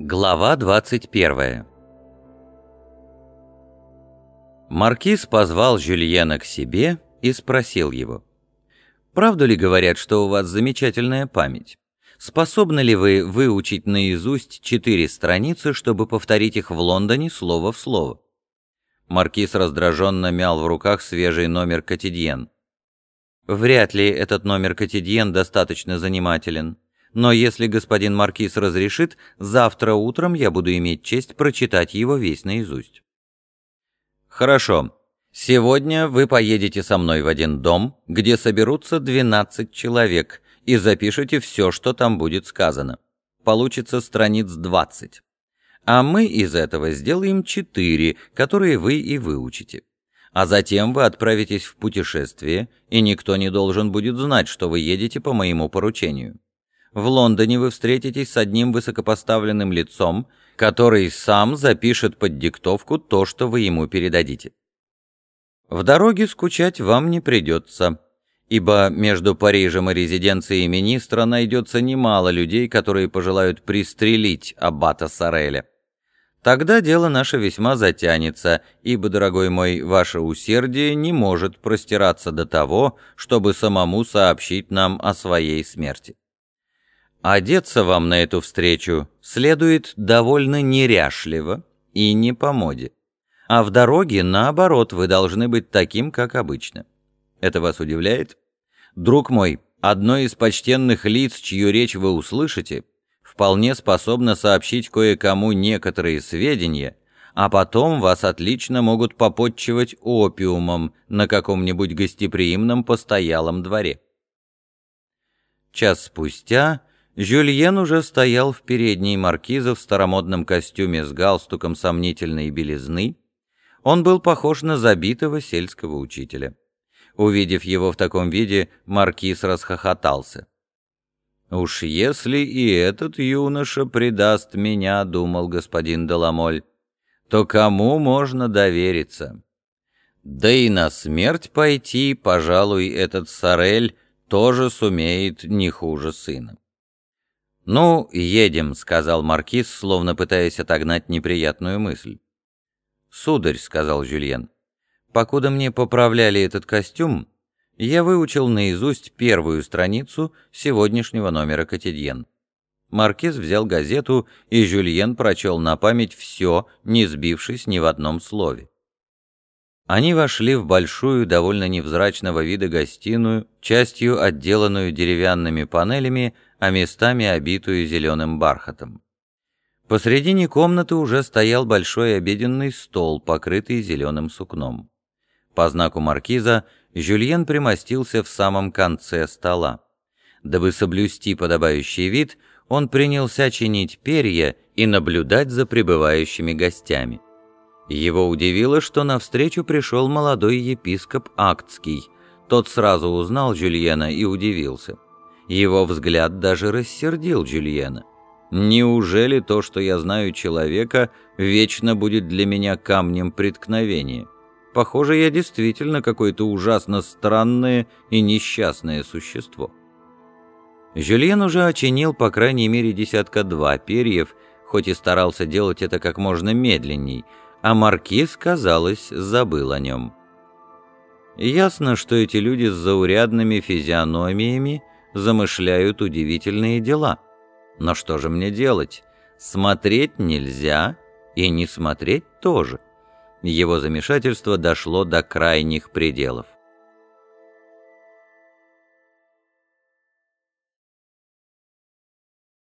Глава 21 Маркиз позвал Жюльена к себе и спросил его. «Правду ли говорят, что у вас замечательная память? Способны ли вы выучить наизусть четыре страницы, чтобы повторить их в Лондоне слово в слово?» Маркиз раздраженно мял в руках свежий номер «Котидьен». «Вряд ли этот номер «Котидьен» достаточно занимателен но если господин Маркиз разрешит, завтра утром я буду иметь честь прочитать его весь наизусть». «Хорошо. Сегодня вы поедете со мной в один дом, где соберутся 12 человек, и запишите все, что там будет сказано. Получится страниц 20. А мы из этого сделаем 4, которые вы и выучите. А затем вы отправитесь в путешествие, и никто не должен будет знать, что вы едете по моему поручению. В Лондоне вы встретитесь с одним высокопоставленным лицом, который сам запишет под диктовку то, что вы ему передадите. В дороге скучать вам не придется, ибо между Парижем и резиденцией министра найдется немало людей, которые пожелают пристрелить аббата Сареля. Тогда дело наше весьма затянется, ибо, дорогой мой, ваше усердие не может простираться до того, чтобы самому сообщить нам о своей смерти. Одеться вам на эту встречу следует довольно неряшливо и не по моде. А в дороге, наоборот, вы должны быть таким, как обычно. Это вас удивляет? Друг мой, одно из почтенных лиц, чью речь вы услышите, вполне способно сообщить кое-кому некоторые сведения, а потом вас отлично могут попотчевать опиумом на каком-нибудь гостеприимном постоялом дворе. Час спустя Жюльен уже стоял в передней маркиза в старомодном костюме с галстуком сомнительной белизны. Он был похож на забитого сельского учителя. Увидев его в таком виде, маркиз расхохотался. «Уж если и этот юноша предаст меня, — думал господин Деламоль, — то кому можно довериться? Да и на смерть пойти, пожалуй, этот Сорель тоже сумеет не хуже сына». «Ну, едем», — сказал Маркиз, словно пытаясь отогнать неприятную мысль. «Сударь», — сказал Жюльен, — «покуда мне поправляли этот костюм, я выучил наизусть первую страницу сегодняшнего номера «Котидьен». Маркиз взял газету, и Жюльен прочел на память все, не сбившись ни в одном слове. Они вошли в большую, довольно невзрачного вида гостиную, частью отделанную деревянными панелями, а местами обитую зеленым бархатом. Посредине комнаты уже стоял большой обеденный стол, покрытый зеленым сукном. По знаку маркиза Жюльен примостился в самом конце стола. Дабы соблюсти подобающий вид, он принялся чинить перья и наблюдать за прибывающими гостями. Его удивило, что навстречу пришел молодой епископ Актский. Тот сразу узнал Жюльена и удивился. Его взгляд даже рассердил Джульена. «Неужели то, что я знаю человека, вечно будет для меня камнем преткновения? Похоже, я действительно какое-то ужасно странное и несчастное существо». Жюльен уже очинил по крайней мере десятка-два перьев, хоть и старался делать это как можно медленней, а маркиз, казалось, забыл о нем. Ясно, что эти люди с заурядными физиономиями – замышляют удивительные дела. Но что же мне делать? Смотреть нельзя, и не смотреть тоже. Его замешательство дошло до крайних пределов.